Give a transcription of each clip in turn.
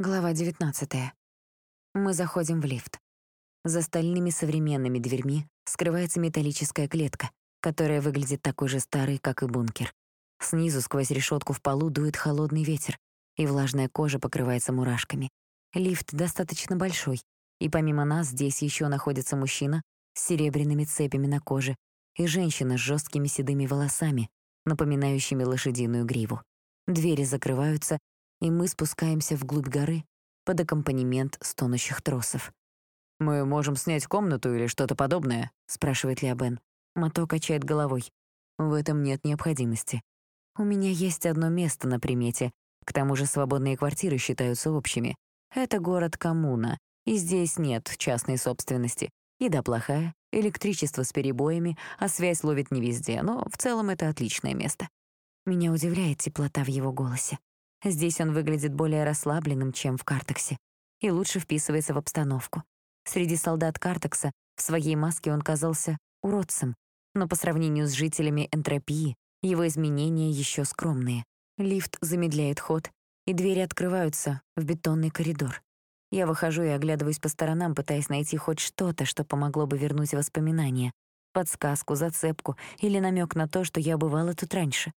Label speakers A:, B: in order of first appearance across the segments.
A: Глава 19. Мы заходим в лифт. За стальными современными дверьми скрывается металлическая клетка, которая выглядит такой же старой, как и бункер. Снизу сквозь решетку в полу дует холодный ветер, и влажная кожа покрывается мурашками. Лифт достаточно большой, и помимо нас здесь еще находится мужчина с серебряными цепями на коже и женщина с жесткими седыми волосами, напоминающими лошадиную гриву. Двери закрываются, и мы спускаемся вглубь горы под аккомпанемент стонущих тросов.
B: «Мы можем снять комнату или что-то подобное?»
A: — спрашивает Леобен. Мато качает головой. «В этом нет необходимости. У меня есть одно место на примете. К тому же свободные квартиры считаются общими. Это город-коммуна, и здесь нет частной собственности. Еда плохая, электричество с перебоями, а связь ловит не везде, но в целом это отличное место». Меня удивляет теплота в его голосе. Здесь он выглядит более расслабленным, чем в Картексе, и лучше вписывается в обстановку. Среди солдат Картекса в своей маске он казался уродцем, но по сравнению с жителями энтропии его изменения еще скромные. Лифт замедляет ход, и двери открываются в бетонный коридор. Я выхожу и оглядываюсь по сторонам, пытаясь найти хоть что-то, что помогло бы вернуть воспоминания, подсказку, зацепку или намек на то, что я бывала тут раньше.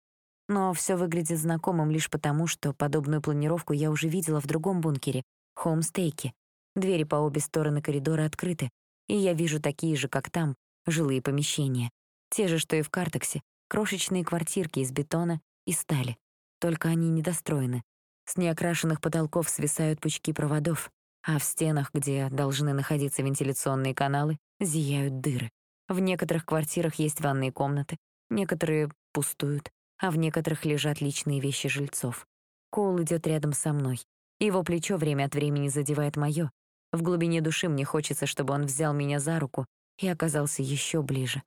A: Но все выглядит знакомым лишь потому, что подобную планировку я уже видела в другом бункере — Хоумстейке. Двери по обе стороны коридора открыты, и я вижу такие же, как там, жилые помещения. Те же, что и в Картексе, крошечные квартирки из бетона и стали. Только они недостроены. С неокрашенных потолков свисают пучки проводов, а в стенах, где должны находиться вентиляционные каналы, зияют дыры. В некоторых квартирах есть ванные комнаты, некоторые пустуют, а в некоторых лежат личные вещи жильцов. Коул идет рядом со мной. Его плечо время от времени задевает моё. В глубине души мне хочется, чтобы он взял меня за руку и оказался еще ближе.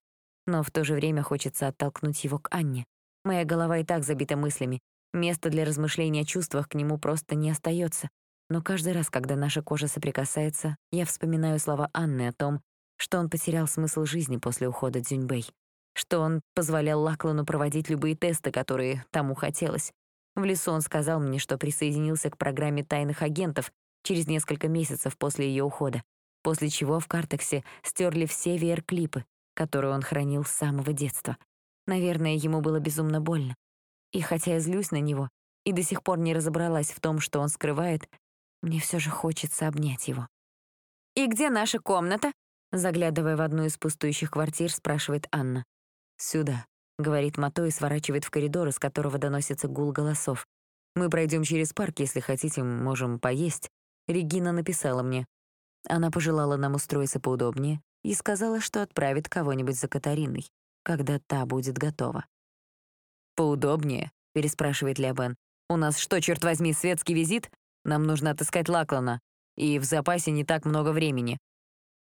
A: Но в то же время хочется оттолкнуть его к Анне. Моя голова и так забита мыслями. Места для размышления о чувствах к нему просто не остается. Но каждый раз, когда наша кожа соприкасается, я вспоминаю слова Анны о том, что он потерял смысл жизни после ухода Дзюньбэй что он позволял Лаклану проводить любые тесты, которые тому хотелось. В лесу он сказал мне, что присоединился к программе тайных агентов через несколько месяцев после ее ухода, после чего в Картексе стерли все VR-клипы, которые он хранил с самого детства. Наверное, ему было безумно больно. И хотя я злюсь на него и до сих пор не разобралась в том, что он скрывает, мне все же хочется обнять его. «И где наша комната?» Заглядывая в одну из пустующих квартир, спрашивает Анна.
B: «Сюда», — говорит Мато и сворачивает в коридор, из которого доносится гул голосов. «Мы пройдем через парк, если хотите, можем поесть». Регина написала мне. Она пожелала нам устроиться поудобнее и сказала, что отправит кого-нибудь за Катариной, когда та будет готова. «Поудобнее?» — переспрашивает Леобен. «У нас что, черт возьми, светский визит? Нам нужно отыскать Лаклана, и в запасе не так много времени».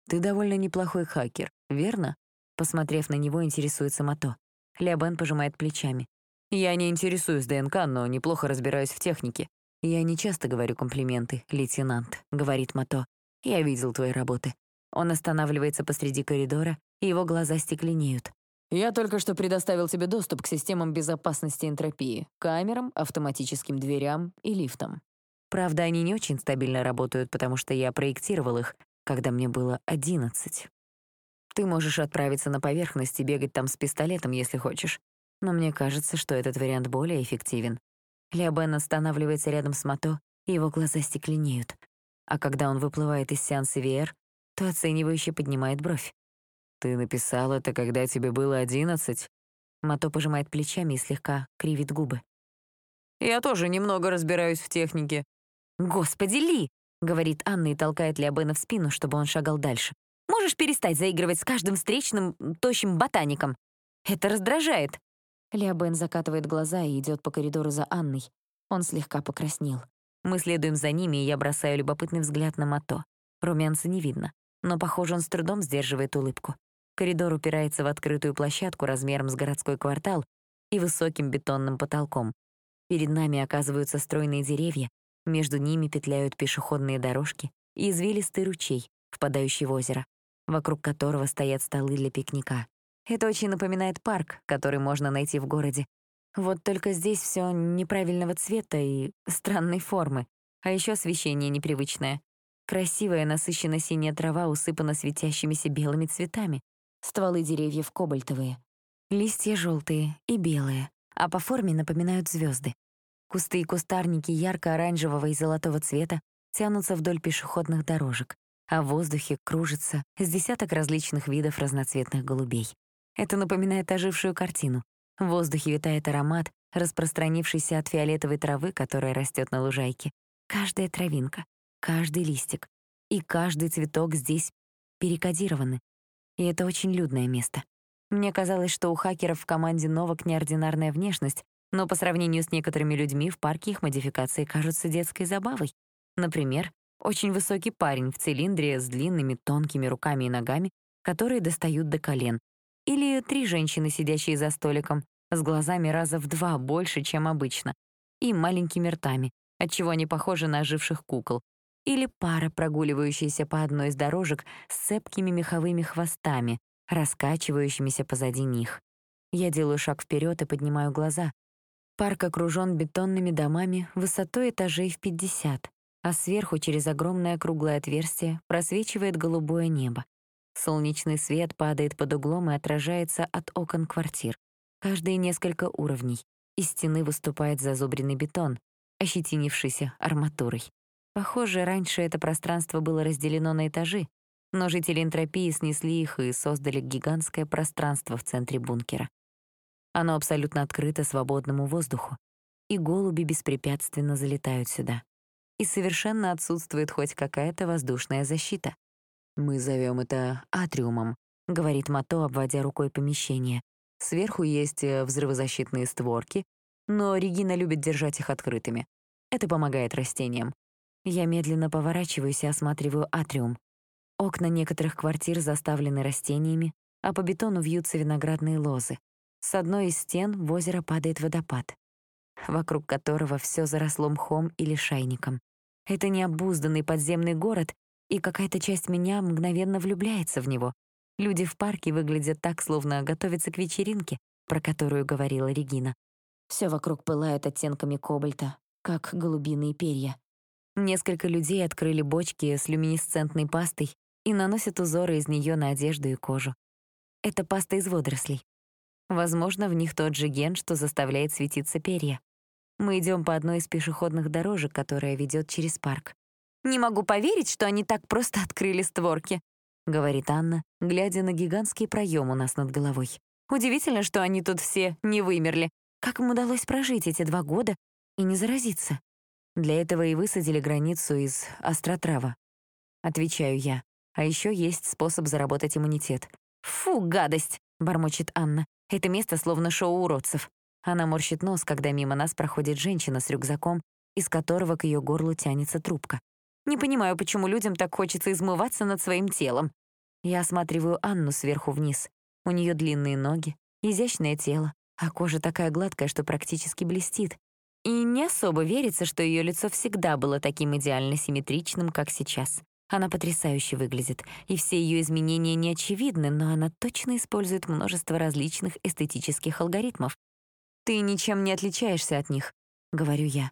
B: «Ты довольно неплохой хакер, верно?» Посмотрев на него, интересуется Мато. Леобен пожимает плечами. «Я не интересуюсь ДНК, но неплохо разбираюсь в технике. Я не часто говорю комплименты, лейтенант», — говорит Мато. «Я видел твои работы». Он останавливается посреди коридора, и его глаза стекленеют. «Я только что предоставил тебе доступ к системам безопасности энтропии, камерам, автоматическим дверям и лифтам. Правда, они не очень стабильно работают, потому что я проектировал их, когда мне было одиннадцать. Ты можешь отправиться на поверхность и бегать там с пистолетом, если хочешь. Но мне кажется, что этот вариант более эффективен. Леобен останавливается рядом с Мато, и его глаза стекленеют. А когда он выплывает из сеанса VR, то оценивающе поднимает бровь. «Ты написал это, когда тебе было одиннадцать?» Мато пожимает плечами и слегка кривит губы. «Я тоже немного разбираюсь в технике». «Господи, Ли!» — говорит Анна и толкает Леобена в спину, чтобы он шагал дальше. Можешь перестать заигрывать с каждым встречным тощим ботаником? Это раздражает». Леобен закатывает глаза и идет по коридору за Анной. Он слегка покраснел. Мы следуем за ними, и я бросаю любопытный взгляд на Мато. Румянца не видно, но, похоже, он с трудом сдерживает улыбку. Коридор упирается в открытую площадку размером с городской квартал и высоким бетонным потолком. Перед нами оказываются стройные деревья, между ними петляют пешеходные дорожки и извилистый ручей, впадающий в озеро вокруг которого стоят столы для пикника. Это очень напоминает парк, который можно найти в городе. Вот только здесь все неправильного цвета и странной формы. А еще освещение непривычное. Красивая насыщенно-синяя трава усыпана светящимися белыми цветами. Стволы деревьев кобальтовые. Листья желтые и белые, а по форме напоминают звезды. Кусты и кустарники ярко-оранжевого и золотого цвета тянутся вдоль пешеходных дорожек, а в воздухе кружится с десяток различных видов разноцветных голубей. Это напоминает ожившую картину. В воздухе витает аромат, распространившийся от фиолетовой травы, которая растет на лужайке. Каждая травинка, каждый листик и каждый цветок здесь перекодированы. И это очень людное место. Мне казалось, что у хакеров в команде Новок неординарная внешность, но по сравнению с некоторыми людьми в парке их модификации кажутся детской забавой. Например, очень высокий парень в цилиндре с длинными тонкими руками и ногами, которые достают до колен. Или три женщины, сидящие за столиком, с глазами раза в два больше, чем обычно, и маленькими ртами, отчего они похожи на оживших кукол. Или пара, прогуливающаяся по одной из дорожек с цепкими меховыми хвостами, раскачивающимися позади них. Я делаю шаг вперед и поднимаю глаза, Парк окружен бетонными домами высотой этажей в 50, а сверху через огромное круглое отверстие просвечивает голубое небо. Солнечный свет падает под углом и отражается от окон квартир. Каждые несколько уровней. Из стены выступает зазубренный бетон, ощетинившийся арматурой. Похоже, раньше это пространство было разделено на этажи, но жители энтропии снесли их и создали гигантское пространство в центре бункера. Оно абсолютно открыто свободному воздуху, и голуби беспрепятственно залетают сюда. И совершенно отсутствует хоть какая-то воздушная защита. «Мы зовем это атриумом», — говорит Мато, обводя рукой помещение. «Сверху есть э, взрывозащитные створки, но Регина любит держать их открытыми. Это помогает растениям. Я медленно поворачиваюсь и осматриваю атриум. Окна некоторых квартир заставлены растениями, а по бетону вьются виноградные лозы. С одной из стен в озеро падает водопад, вокруг которого все заросло мхом или шайником. Это необузданный подземный город, и какая-то часть меня мгновенно влюбляется в него. Люди в парке выглядят так, словно готовятся к вечеринке, про которую говорила Регина. Все вокруг пылает оттенками кобальта, как голубиные перья. Несколько людей открыли бочки с люминесцентной пастой и наносят узоры из нее на одежду и кожу. Это паста из водорослей. Возможно, в них тот же ген, что заставляет светиться перья. Мы идем по одной из пешеходных дорожек, которая ведет через парк. «Не могу поверить, что они так просто открыли створки», — говорит Анна, глядя на гигантский проем у нас над головой. «Удивительно, что они тут все не вымерли. Как им удалось прожить эти два года и не заразиться? Для этого и высадили границу из остротрава. Отвечаю я. А еще есть способ заработать иммунитет. «Фу, гадость!» — бормочет Анна. Это место словно шоу уродцев. Она морщит нос, когда мимо нас проходит женщина с рюкзаком, из которого к ее горлу тянется трубка. Не понимаю, почему людям так хочется измываться над своим телом. Я осматриваю Анну сверху вниз. У нее длинные ноги, изящное тело, а кожа такая гладкая, что практически блестит. И не особо верится, что ее лицо всегда было таким идеально симметричным, как сейчас. Она потрясающе выглядит, и все ее изменения не очевидны, но она точно использует множество различных эстетических алгоритмов. «Ты ничем не отличаешься от них», — говорю я.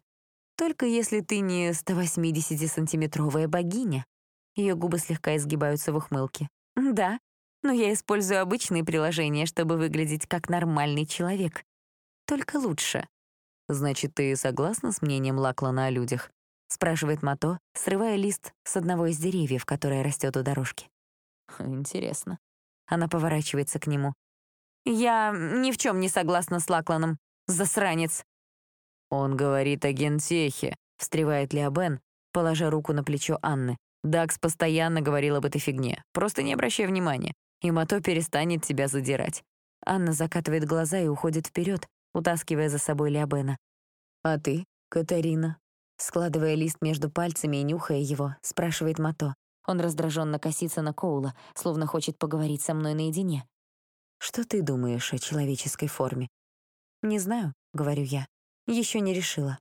B: «Только если ты не 180-сантиметровая богиня». Ее губы слегка изгибаются в ухмылке. «Да, но я использую обычные приложения, чтобы выглядеть как нормальный человек. Только лучше». «Значит, ты согласна с мнением Лаклана о людях?» — спрашивает Мато, срывая лист с одного из деревьев, которое растет у дорожки. «Интересно». Она поворачивается к нему. «Я ни в чем не согласна с Лакланом. Засранец».
C: «Он говорит о гентехе», — встревает Леобен, положа руку на плечо Анны. «Дакс постоянно говорил об этой фигне. Просто не обращай внимания, и Мато перестанет тебя задирать».
B: Анна закатывает глаза и уходит вперед, утаскивая за собой Леобена.
A: «А ты, Катарина?»
B: Складывая лист между пальцами и нюхая его, спрашивает Мато. Он раздраженно косится на Коула, словно хочет поговорить со мной наедине.
A: «Что ты думаешь о человеческой форме?»
B: «Не знаю», — говорю я. Еще не решила.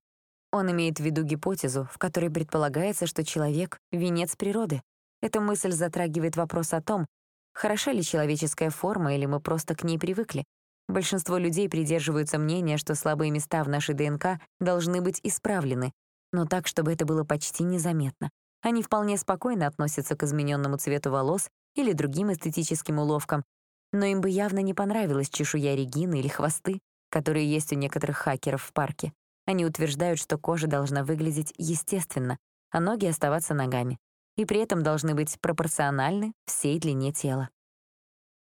B: Он имеет в виду гипотезу, в которой предполагается, что человек — венец природы. Эта мысль затрагивает вопрос о том, хороша ли человеческая форма или мы просто к ней привыкли. Большинство людей придерживаются мнения, что слабые места в нашей ДНК должны быть исправлены, но так, чтобы это было почти незаметно. Они вполне спокойно относятся к измененному цвету волос или другим эстетическим уловкам, но им бы явно не понравилась чешуя Регины или хвосты, которые есть у некоторых хакеров в парке. Они утверждают, что кожа должна выглядеть естественно, а ноги оставаться ногами, и при этом должны быть пропорциональны всей длине тела.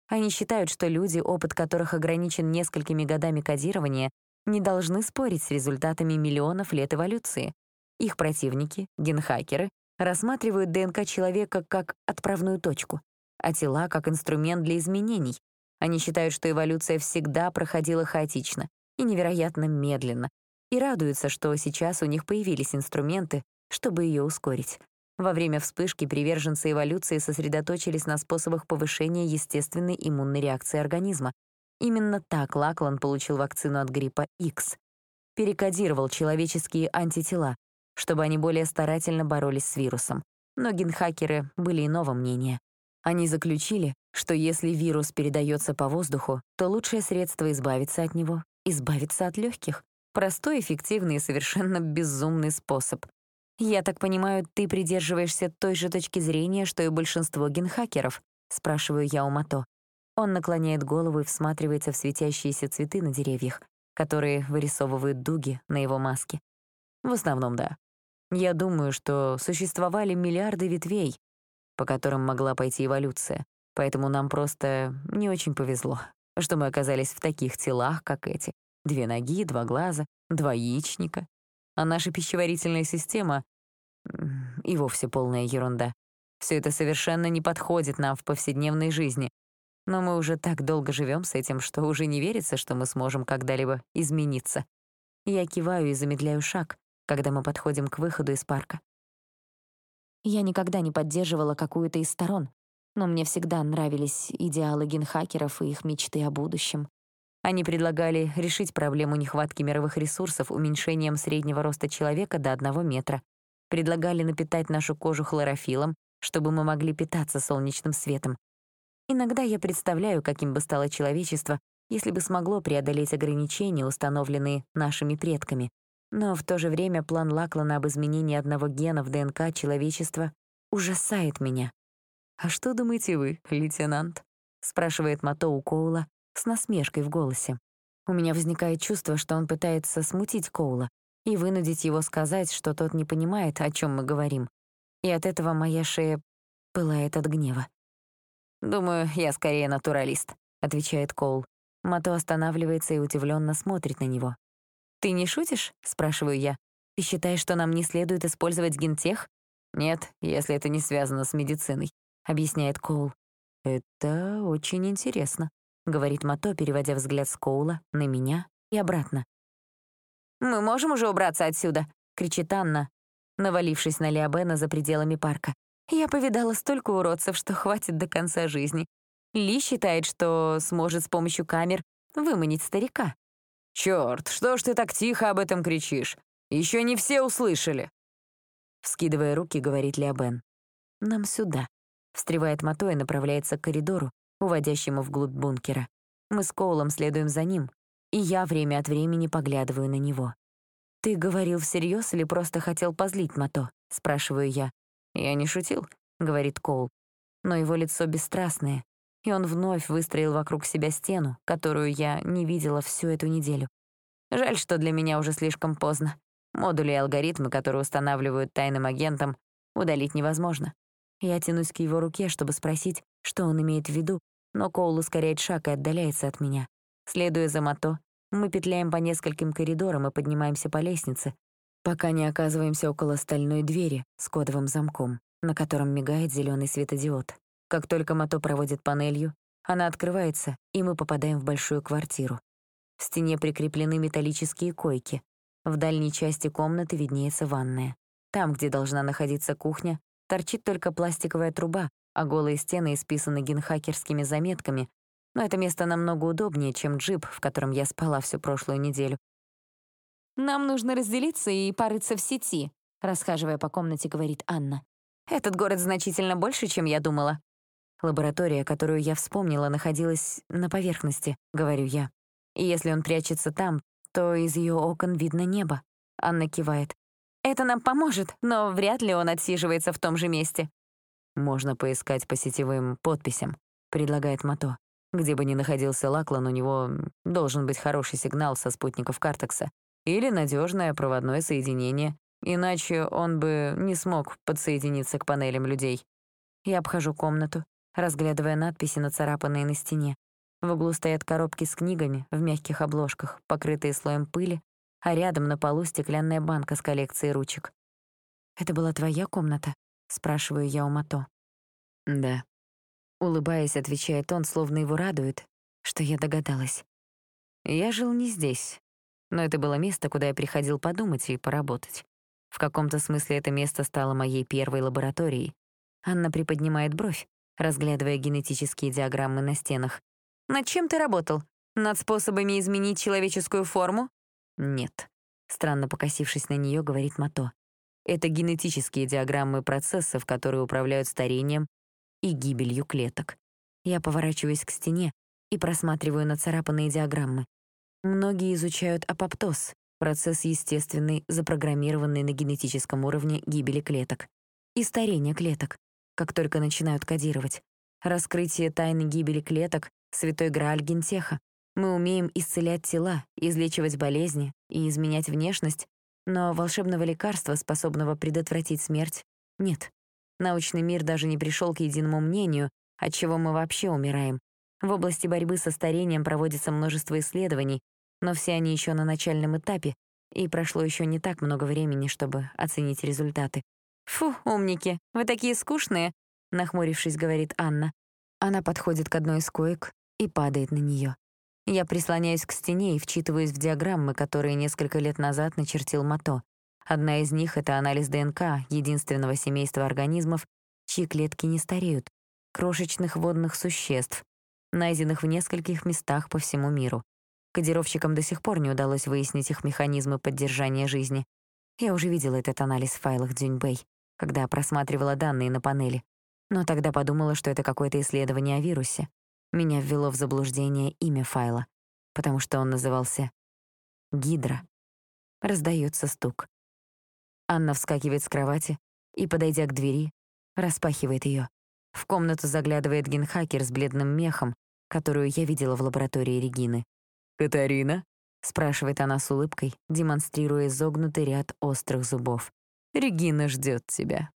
B: Они считают, что люди, опыт которых ограничен несколькими годами кодирования, не должны спорить с результатами миллионов лет эволюции. Их противники, генхакеры, рассматривают ДНК человека как отправную точку, а тела — как инструмент для изменений. Они считают, что эволюция всегда проходила хаотично и невероятно медленно, и радуются, что сейчас у них появились инструменты, чтобы ее ускорить. Во время вспышки приверженцы эволюции сосредоточились на способах повышения естественной иммунной реакции организма. Именно так Лаклан получил вакцину от гриппа X. Перекодировал человеческие антитела, чтобы они более старательно боролись с вирусом. Но генхакеры были иного мнения. Они заключили, что если вирус передается по воздуху, то лучшее средство избавиться от него — избавиться от легких. Простой, эффективный и совершенно безумный способ. «Я так понимаю, ты придерживаешься той же точки зрения, что и большинство генхакеров?» — спрашиваю я у Мато. Он наклоняет голову и всматривается в светящиеся цветы на деревьях, которые вырисовывают дуги на его маске. В основном, да. Я думаю, что существовали миллиарды ветвей, по которым могла пойти эволюция, поэтому нам просто не очень повезло, что мы оказались в таких телах, как эти. Две ноги, два глаза, два яичника, а наша пищеварительная система — и вовсе полная ерунда. Все это совершенно не подходит нам в повседневной жизни. Но мы уже так долго живем с этим, что уже не верится, что мы сможем когда-либо измениться. Я киваю и замедляю шаг, когда мы подходим к выходу из парка. Я никогда не поддерживала какую-то из сторон, но мне всегда нравились идеалы генхакеров и их мечты о будущем. Они предлагали решить проблему нехватки мировых ресурсов уменьшением среднего роста человека до одного метра. Предлагали напитать нашу кожу хлорофилом, чтобы мы могли питаться солнечным светом. Иногда я представляю, каким бы стало человечество, если бы смогло преодолеть ограничения, установленные нашими предками. Но в то же время план Лаклана об изменении одного гена в ДНК человечества ужасает меня. «А что думаете вы, лейтенант?» — спрашивает Мато у Коула, с насмешкой в голосе. У меня возникает чувство, что он пытается смутить Коула и вынудить его сказать, что тот не понимает, о чем мы говорим. И от этого моя шея пылает от гнева. «Думаю, я скорее натуралист», — отвечает Коул. Мато останавливается и удивленно смотрит на него. «Ты не шутишь?» — спрашиваю я. «Ты считаешь, что нам не следует использовать гентех?» «Нет, если это не связано с медициной», — объясняет Коул. «Это очень интересно», — говорит Мато, переводя взгляд с Коула на меня и обратно. «Мы можем уже убраться отсюда?» — кричит Анна, навалившись на Леобена за пределами парка. «Я повидала столько уродцев, что хватит до конца жизни. Ли считает, что сможет с помощью камер выманить старика».
C: «Чёрт, что ж ты так тихо об этом кричишь? Еще не все услышали!»
B: Вскидывая руки, говорит Леобен. «Нам сюда», — встревает Мато и направляется к коридору, уводящему вглубь бункера. Мы с Коулом следуем за ним, и я время от времени поглядываю на него. «Ты говорил всерьез или просто хотел позлить Мато?» — спрашиваю я. «Я не шутил», — говорит Коул. Но его лицо бесстрастное, и он вновь выстроил вокруг себя стену, которую я не видела всю эту неделю. Жаль, что для меня уже слишком поздно. Модули и алгоритмы, которые устанавливают тайным агентам, удалить невозможно. Я тянусь к его руке, чтобы спросить, что он имеет в виду, но Коул ускоряет шаг и отдаляется от меня. Следуя за Мото, мы петляем по нескольким коридорам и поднимаемся по лестнице, пока не оказываемся около стальной двери с кодовым замком, на котором мигает зеленый светодиод. Как только Мото проводит панелью, она открывается, и мы попадаем в большую квартиру. В стене прикреплены металлические койки. В дальней части комнаты виднеется ванная. Там, где должна находиться кухня, Торчит только пластиковая труба, а голые стены исписаны генхакерскими заметками, но это место намного удобнее, чем джип, в котором я спала всю прошлую неделю. «Нам нужно разделиться и порыться в сети», — расхаживая по комнате, говорит Анна. «Этот город значительно больше, чем я думала». Лаборатория, которую я вспомнила, находилась на поверхности, говорю я. И если он прячется там, то из ее окон видно небо. Анна кивает. Это нам поможет, но вряд ли он отсиживается в том же месте».
C: «Можно поискать по сетевым подписям», — предлагает Мато. Где бы ни находился Лаклан, у него должен быть хороший сигнал со спутников Картекса или надежное проводное соединение, иначе он бы не смог подсоединиться к панелям людей.
B: Я обхожу комнату, разглядывая надписи, нацарапанные на стене. В углу стоят коробки с книгами в мягких обложках, покрытые слоем пыли, а рядом на полу стеклянная банка с коллекцией ручек. «Это была твоя комната?» — спрашиваю я у Мато.
C: «Да».
B: Улыбаясь, отвечает он, словно его радует, что я догадалась.
C: «Я жил не здесь, но это было место, куда я приходил подумать и поработать. В каком-то смысле это место стало моей первой лабораторией.
B: Анна приподнимает бровь, разглядывая генетические диаграммы на стенах. «Над чем ты работал? Над способами изменить человеческую форму?»
C: «Нет», — странно покосившись на нее, говорит Мато. «Это генетические диаграммы процессов, которые управляют старением и гибелью клеток».
B: Я поворачиваюсь к стене и просматриваю нацарапанные диаграммы. Многие изучают апоптоз, процесс естественный, запрограммированный на генетическом уровне гибели клеток и старения клеток, как только начинают кодировать. Раскрытие тайны гибели клеток — святой грааль гентеха. Мы умеем исцелять тела, излечивать болезни и изменять внешность, но волшебного лекарства, способного предотвратить смерть, нет. Научный мир даже не пришел к единому мнению, от чего мы вообще умираем. В области борьбы со старением проводится множество исследований, но все они еще на начальном этапе, и прошло еще не так много времени, чтобы оценить результаты. «Фу, умники, вы такие скучные», — нахмурившись, говорит Анна. Она подходит к одной из коек и падает на нее. Я прислоняюсь к стене и вчитываюсь в диаграммы, которые несколько лет назад начертил Мато. Одна из них — это анализ ДНК единственного семейства организмов, чьи клетки не стареют, крошечных водных существ, найденных в нескольких местах по всему миру. Кодировщикам до сих пор не удалось выяснить их механизмы поддержания жизни. Я уже видела этот анализ в файлах Дзюньбэй, когда просматривала данные на панели. Но тогда подумала, что это какое-то исследование о вирусе. Меня ввело в заблуждение имя файла, потому что он назывался «Гидра». Раздается стук. Анна вскакивает с кровати и, подойдя к двери, распахивает ее. В комнату заглядывает генхакер с бледным мехом, которую я видела в лаборатории Регины.
C: «Катарина?»
B: — спрашивает она с улыбкой, демонстрируя изогнутый ряд острых зубов.
C: «Регина ждет тебя».